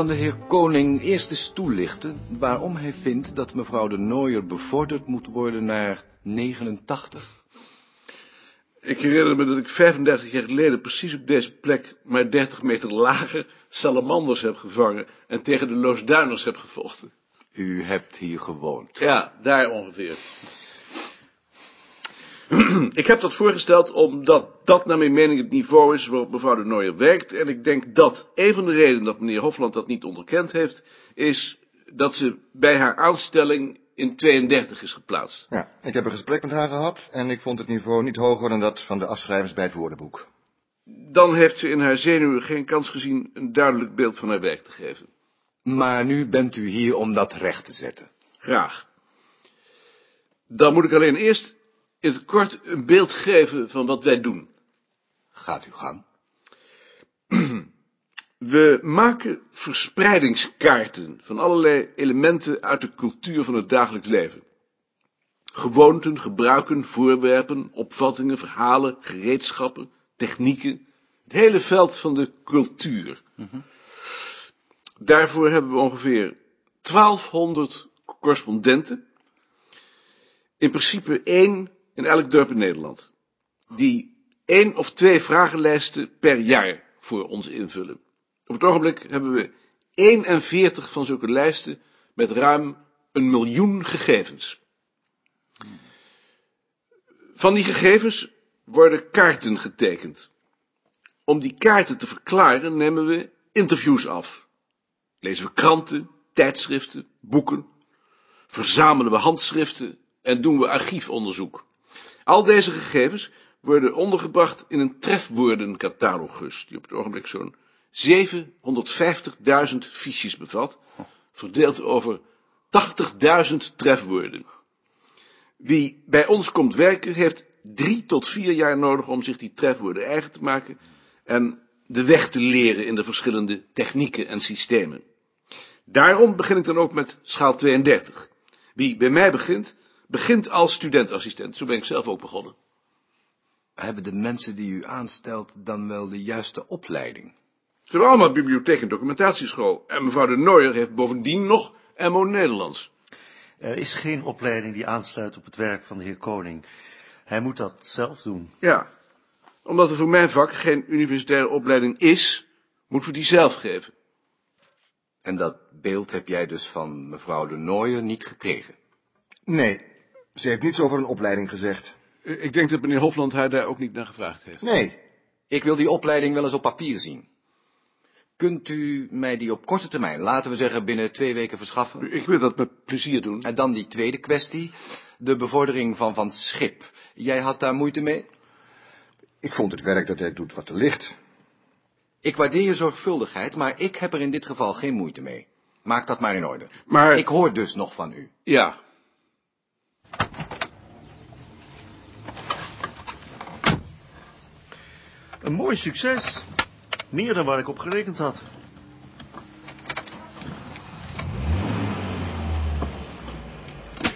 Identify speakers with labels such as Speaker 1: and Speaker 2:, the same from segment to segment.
Speaker 1: Kan de heer Koning eerst eens toelichten waarom hij vindt dat mevrouw de Nooier bevorderd moet worden naar 89.
Speaker 2: Ik herinner me dat ik 35 jaar geleden precies op deze plek, maar 30 meter lager, salamanders heb gevangen en tegen de Loosduiners heb gevochten.
Speaker 1: U hebt hier gewoond.
Speaker 2: Ja, daar ongeveer. ik heb dat voorgesteld omdat dat naar mijn mening het niveau is waarop mevrouw de Nooijer werkt. En ik denk dat een van de redenen dat meneer Hofland dat niet onderkend heeft, is dat ze bij haar aanstelling in 32 is geplaatst.
Speaker 3: Ja, ik heb een gesprek met haar gehad en ik vond het niveau niet hoger dan dat van de afschrijvers bij het woordenboek.
Speaker 2: Dan heeft ze in haar zenuwen geen kans gezien een duidelijk beeld van haar werk te geven.
Speaker 1: Maar nu bent u hier om dat recht te zetten.
Speaker 2: Graag. Dan moet ik alleen eerst in het kort een beeld geven van wat wij doen.
Speaker 1: Gaat uw gang.
Speaker 2: We maken verspreidingskaarten van allerlei elementen uit de cultuur van het dagelijks leven. Gewoonten, gebruiken, voorwerpen, opvattingen, verhalen, gereedschappen, technieken. Het hele veld van de cultuur. Daarvoor hebben we ongeveer 1200 correspondenten. In principe één in elk dorp in Nederland. Die één of twee vragenlijsten per jaar voor ons invullen. Op het ogenblik hebben we 41 van zulke lijsten met ruim een miljoen gegevens. Van die gegevens worden kaarten getekend. Om die kaarten te verklaren nemen we interviews af. Lezen we kranten, tijdschriften, boeken. Verzamelen we handschriften en doen we archiefonderzoek. Al deze gegevens worden ondergebracht in een trefwoordencatalogus, die op het ogenblik zo'n 750.000 fiches bevat, verdeeld over 80.000 trefwoorden. Wie bij ons komt werken, heeft drie tot vier jaar nodig om zich die trefwoorden eigen te maken en de weg te leren in de verschillende technieken en systemen. Daarom begin ik dan ook met schaal 32. Wie bij mij begint, begint als studentassistent. Zo ben ik zelf ook begonnen.
Speaker 1: Hebben de mensen die u aanstelt dan wel de juiste opleiding?
Speaker 2: Ze hebben allemaal bibliotheek en documentatieschool. En mevrouw de Nooijer heeft bovendien nog MO Nederlands.
Speaker 4: Er is geen opleiding die aansluit op het werk van de heer Koning. Hij moet dat zelf doen.
Speaker 2: Ja, omdat er voor mijn vak geen universitaire opleiding is, moeten we die zelf geven.
Speaker 1: En dat beeld heb jij dus van mevrouw de Nooijer niet gekregen?
Speaker 3: Nee, ze heeft niets over een opleiding gezegd.
Speaker 2: Eh, Ik denk dat meneer Hofland haar daar ook niet naar gevraagd heeft.
Speaker 3: Nee,
Speaker 1: Ik wil die opleiding wel eens op papier zien. Kunt u mij die op korte termijn, laten we zeggen binnen twee weken, verschaffen?
Speaker 2: Ik wil dat met plezier doen.
Speaker 1: En dan die tweede kwestie, de bevordering van Van Schip. Jij had daar moeite mee?
Speaker 3: ik vond het werk dat hij doet wat er ligt.
Speaker 1: Ik waardeer je zorgvuldigheid, maar ik heb er in dit geval geen moeite mee. Maak dat maar in orde.
Speaker 2: Maar,
Speaker 1: Ik hoor dus nog van u.
Speaker 2: ja,
Speaker 4: Een mooi succes. Meer dan waar ik op gerekend had.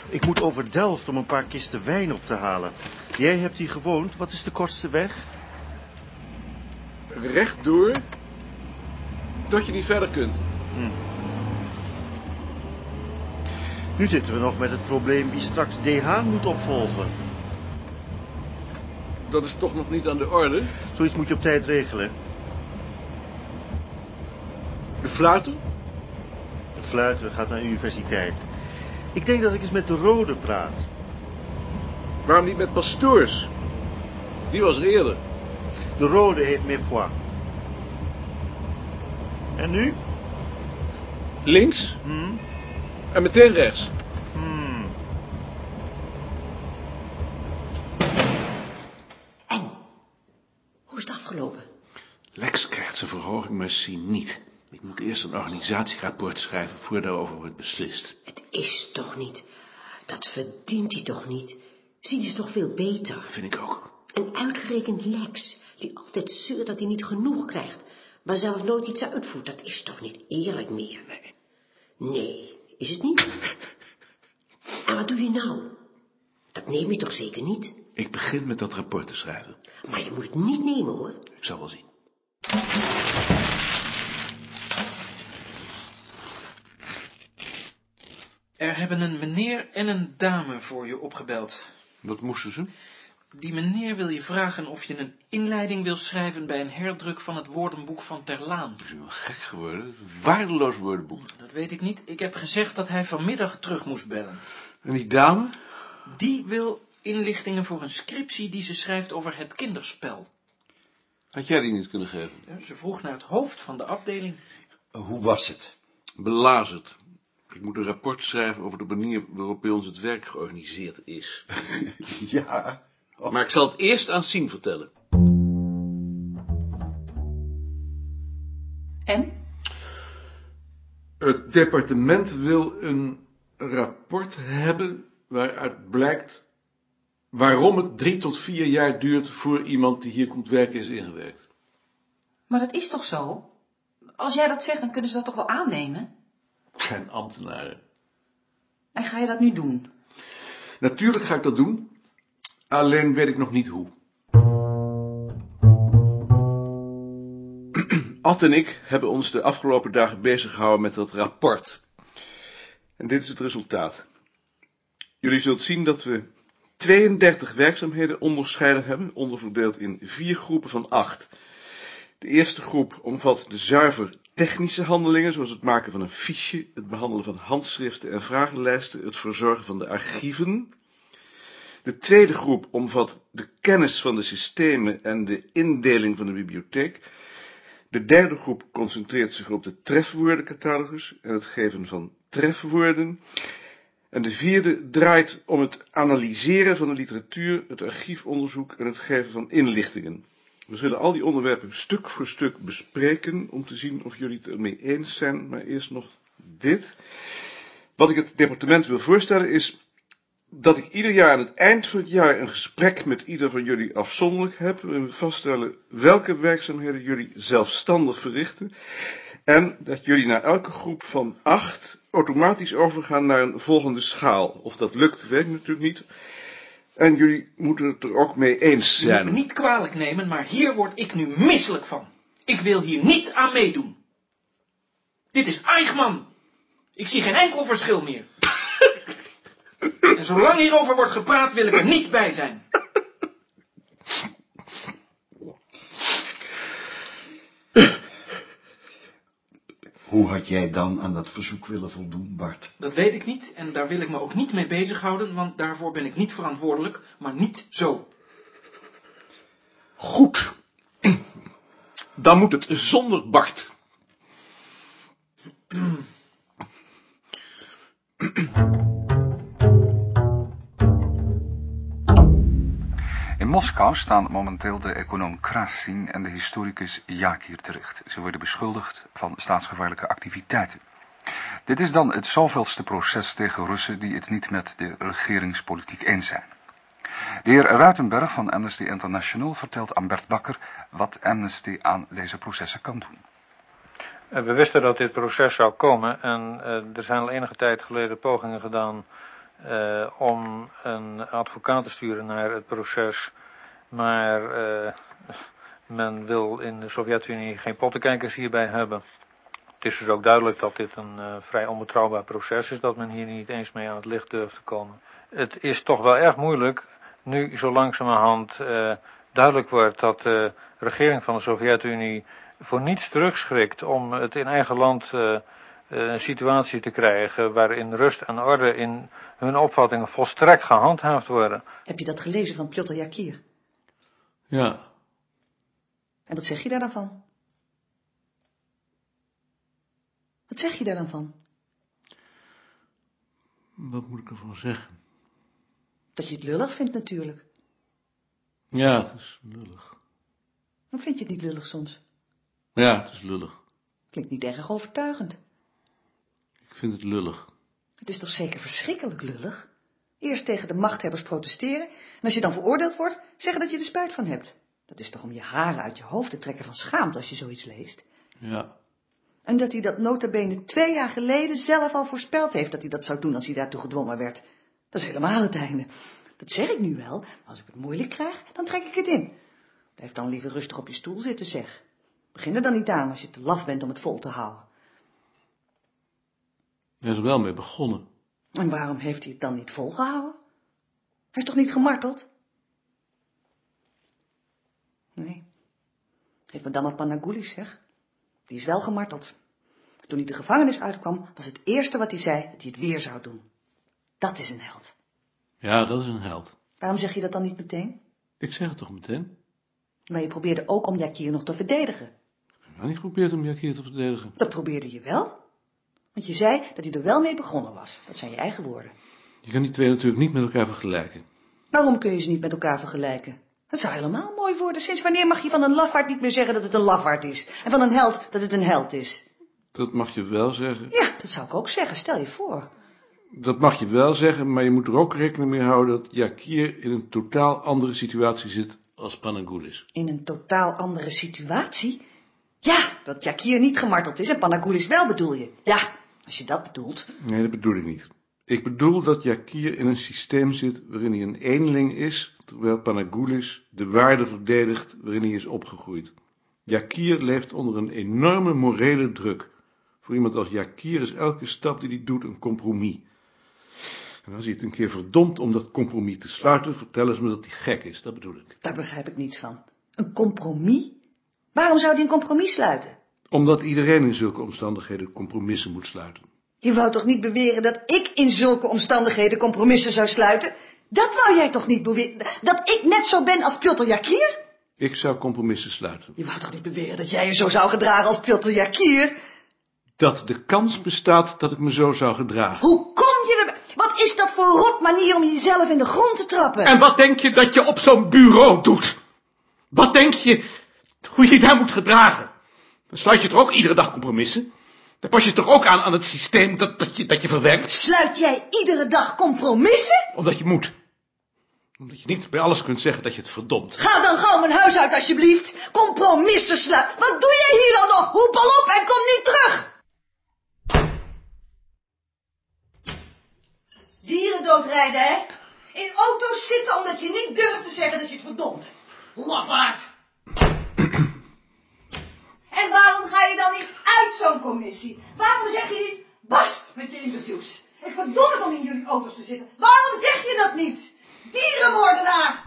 Speaker 4: Ik moet over Delft om een paar kisten wijn op te halen. Jij hebt hier gewoond. Wat is de kortste weg?
Speaker 2: rechtdoor, tot je niet verder kunt.
Speaker 4: Nu zitten we nog met het probleem wie straks DH moet opvolgen.
Speaker 2: Dat is toch nog niet aan de orde.
Speaker 4: Zoiets moet je op tijd regelen.
Speaker 2: De fluiter?
Speaker 4: De fluiter gaat naar universiteit. Ik denk dat ik eens met de rode praat.
Speaker 2: Waarom niet met pastoors? Die was er eerder.
Speaker 4: De rode heeft meer poids. En nu?
Speaker 2: Links
Speaker 4: Hm?
Speaker 2: en meteen rechts.
Speaker 5: Hoe is het afgelopen?
Speaker 2: Lex krijgt zijn verhoging, maar zie niet. Ik moet eerst een organisatierapport schrijven voordat daarover wordt beslist.
Speaker 5: Het is toch niet. Dat verdient hij toch niet. Zien is toch veel beter.
Speaker 2: Vind ik ook.
Speaker 5: En uitgerekend Lex, die altijd zeurt dat hij niet genoeg krijgt, maar zelf nooit iets uitvoert, dat is toch niet eerlijk meer? Nee. Nee, is het niet? En wat doe je nou? Dat neem je toch zeker niet?
Speaker 2: Ik begin met dat rapport te schrijven.
Speaker 5: Maar je moet het niet nemen, hoor.
Speaker 2: Ik zal wel zien.
Speaker 6: Er hebben een meneer en een dame voor je opgebeld.
Speaker 2: Wat moesten ze?
Speaker 6: Die meneer wil je vragen of je een inleiding wil schrijven bij een herdruk van het woordenboek van Terlaan.
Speaker 2: Dat is wel gek geworden. Waardeloos woordenboek.
Speaker 6: Nou, dat weet ik niet. Ik heb gezegd dat hij vanmiddag terug moest bellen.
Speaker 2: En die dame?
Speaker 6: Die wil inlichtingen voor een scriptie die ze schrijft over het kinderspel.
Speaker 2: Had jij die niet kunnen geven?
Speaker 6: Ja, Ze vroeg naar het hoofd van de afdeling.
Speaker 3: Hoe was het?
Speaker 2: Belazerd. Ik moet een rapport schrijven over de manier waarop bij ons het werk georganiseerd is.
Speaker 3: Ja.
Speaker 2: Maar ik zal het eerst aan Sien vertellen.
Speaker 7: En?
Speaker 2: Het departement wil een rapport hebben waaruit blijkt waarom het drie tot vier jaar duurt voor iemand die hier komt werken is ingewerkt.
Speaker 7: Maar dat is toch zo? Als jij dat zegt, dan kunnen ze dat toch wel aannemen?
Speaker 2: Het zijn ambtenaren.
Speaker 7: En ga je dat nu doen?
Speaker 2: Natuurlijk ga ik dat doen, alleen weet ik nog niet hoe. Ad en ik hebben ons de afgelopen dagen bezig gehouden met dat rapport. En dit is het resultaat. Jullie zult zien dat we 32 werkzaamheden onderscheiden hebben, onderverdeeld in vier groepen van acht. De eerste groep omvat de zuiver technische handelingen, zoals het maken van een fiche, het behandelen van handschriften en vragenlijsten, het verzorgen van de archieven. De tweede groep omvat de kennis van de systemen en de indeling van de bibliotheek. De derde groep concentreert zich op de trefwoordencatalogus en het geven van trefwoorden. En de vierde draait om het analyseren van de literatuur, het archiefonderzoek en het geven van inlichtingen. We zullen al die onderwerpen stuk voor stuk bespreken om te zien of jullie het ermee eens zijn, maar eerst nog dit. Wat ik het departement wil voorstellen is dat ik ieder jaar aan het eind van het jaar een gesprek met ieder van jullie afzonderlijk heb en we vaststellen welke werkzaamheden jullie zelfstandig verrichten en dat jullie naar elke groep van acht automatisch overgaan naar een volgende schaal. Of dat lukt, weet ik natuurlijk niet. En jullie moeten het er ook mee eens zijn.
Speaker 6: niet kwalijk nemen, maar hier word ik nu misselijk van. Ik wil hier niet aan meedoen. Dit is Eichmann. Ik zie geen enkel verschil meer. En zolang hierover wordt gepraat, wil ik er niet bij zijn.
Speaker 8: Hoe had jij dan aan dat verzoek willen voldoen, Bart?
Speaker 6: Dat weet ik niet en daar wil ik me ook niet mee bezighouden, want daarvoor ben ik niet verantwoordelijk, maar niet zo.
Speaker 2: Goed. Dan moet het zonder Bart.
Speaker 9: Moskou staan momenteel de econoom Krasin en de historicus Jakir terecht. Ze worden beschuldigd van staatsgevaarlijke activiteiten. Dit is dan het zoveelste proces tegen Russen die het niet met de regeringspolitiek eens zijn. De heer Ruitenberg van Amnesty International vertelt aan Bert Bakker wat Amnesty aan deze processen kan doen.
Speaker 10: Eh, We wisten dat dit proces zou komen en eh, er zijn al enige tijd geleden pogingen gedaan eh, om een advocaat te sturen naar het proces. Maar eh, men wil in de Sovjet-Unie geen pottenkijkers hierbij hebben. Het is dus ook duidelijk dat dit een eh, vrij onbetrouwbaar proces is, dat men hier niet eens mee aan het licht durft te komen. Het is toch wel erg moeilijk, nu zo langzamerhand eh, duidelijk wordt dat de regering van de Sovjet-Unie voor niets terugschrikt om het in eigen land een situatie te krijgen waarin rust en orde in hun opvattingen volstrekt gehandhaafd worden.
Speaker 7: Heb je dat gelezen van Piotr Jakir?
Speaker 2: Ja.
Speaker 7: En wat zeg je daar dan van? Wat zeg je daar dan van?
Speaker 2: Wat moet ik ervan zeggen?
Speaker 7: Dat je het lullig vindt natuurlijk.
Speaker 2: Ja, het is lullig.
Speaker 7: Dan vind je het niet lullig soms.
Speaker 2: Ja, het is lullig.
Speaker 7: Klinkt niet erg overtuigend.
Speaker 2: Ik vind het lullig.
Speaker 7: Het is toch zeker verschrikkelijk lullig? Eerst tegen de machthebbers protesteren en als je dan veroordeeld wordt, zeggen dat je er spijt van hebt. Dat is toch om je haren uit je hoofd te trekken van schaamte als je zoiets leest.
Speaker 2: Ja.
Speaker 7: En dat hij dat nota bene twee jaar geleden zelf al voorspeld heeft dat hij dat zou doen als hij daartoe gedwongen werd. Dat is helemaal het einde. Dat zeg ik nu wel, maar als ik het moeilijk krijg, dan trek ik het in. Blijf dan liever rustig op je stoel zitten, zeg. Begin er dan niet aan als je te laf bent om het vol te houden.
Speaker 2: Hij is er wel mee begonnen.
Speaker 7: En waarom heeft hij het dan niet volgehouden? Hij is toch niet gemarteld? Nee. Geef madame Panagoulis, zeg. Die is wel gemarteld. Toen hij de gevangenis uitkwam, was het eerste wat hij zei dat hij het weer zou doen. Dat is een held.
Speaker 2: Ja, dat is een held.
Speaker 7: Waarom zeg je dat dan niet meteen?
Speaker 2: Ik zeg het toch meteen?
Speaker 7: Maar je probeerde ook om Jakir nog te verdedigen.
Speaker 2: Ik heb niet geprobeerd om Jakir te verdedigen.
Speaker 7: Dat probeerde je wel. Want je zei dat hij er wel mee begonnen was. Dat zijn je eigen woorden.
Speaker 2: Je kan die twee natuurlijk niet met elkaar vergelijken.
Speaker 7: Waarom kun je ze niet met elkaar vergelijken? Dat zou helemaal mooi worden. Sinds wanneer mag je van een lafaard niet meer zeggen dat het een lafaard is? En van een held dat het een held is?
Speaker 2: Dat mag je wel zeggen.
Speaker 7: Ja, dat zou ik ook zeggen. Stel je voor.
Speaker 2: Dat mag je wel zeggen, maar je moet er ook rekening mee houden dat Jakir in een totaal andere situatie zit als Panagoulis.
Speaker 7: In een totaal andere situatie? Ja, dat Jakir niet gemarteld is en Panagoulis wel bedoel je. Ja, als je dat bedoelt.
Speaker 2: Nee, dat bedoel ik niet. Ik bedoel dat Jakir in een systeem zit waarin hij een eenling is, terwijl Panagoulis de waarde verdedigt waarin hij is opgegroeid. Jakir leeft onder een enorme morele druk. Voor iemand als Jakir is elke stap die hij doet een compromis. En als hij het een keer verdomt om dat compromis te sluiten, vertellen ze me dat hij gek is. Dat bedoel ik.
Speaker 7: Daar begrijp ik niets van. Een compromis? Waarom zou hij een compromis sluiten?
Speaker 2: Omdat iedereen in zulke omstandigheden compromissen moet sluiten.
Speaker 7: Je wou toch niet beweren dat ik in zulke omstandigheden compromissen zou sluiten? Dat wou jij toch niet beweren? Dat ik net zo ben als Piotr Jakir?
Speaker 2: Ik zou compromissen sluiten.
Speaker 7: Je wou toch niet beweren dat jij je zo zou gedragen als Piotr Jakir?
Speaker 2: Dat de kans bestaat dat ik me zo zou gedragen.
Speaker 7: Hoe kom je er... Wat is dat voor rot manier om jezelf in de grond te trappen?
Speaker 2: En wat denk je dat je op zo'n bureau doet? Wat denk je hoe je daar moet gedragen? Dan sluit je toch ook iedere dag compromissen? Dan pas je toch ook aan aan het systeem dat, dat, je, dat je verwerkt?
Speaker 7: Sluit jij iedere dag compromissen?
Speaker 2: Omdat je moet. Omdat je niet bij alles kunt zeggen dat je het verdomt.
Speaker 7: Ga dan gauw mijn huis uit alsjeblieft. Compromissen sluiten. Wat doe jij hier dan nog? Hoepel op en kom niet terug. Dieren doodrijden, hè? In auto's zitten omdat je niet durft te zeggen dat je het verdomt. Lafaard. Waarom ga je dan niet uit zo'n commissie? Waarom zeg je niet bast met je interviews? Ik verdom het om in jullie auto's te zitten. Waarom zeg je dat niet? Dierenmoordenaar!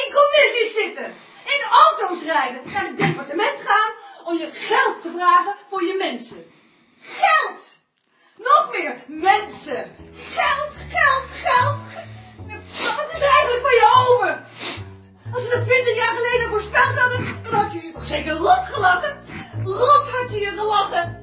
Speaker 7: In commissies zitten. In auto's rijden. Naar het departement gaan om je geld te vragen voor je mensen. Geld! Nog meer mensen. Geld, geld, geld. Wat is er eigenlijk van je over? Als ze dat twintig jaar geleden voorspeld hadden, dan had je je toch zeker rot gelachen? Rot had je je gelachen.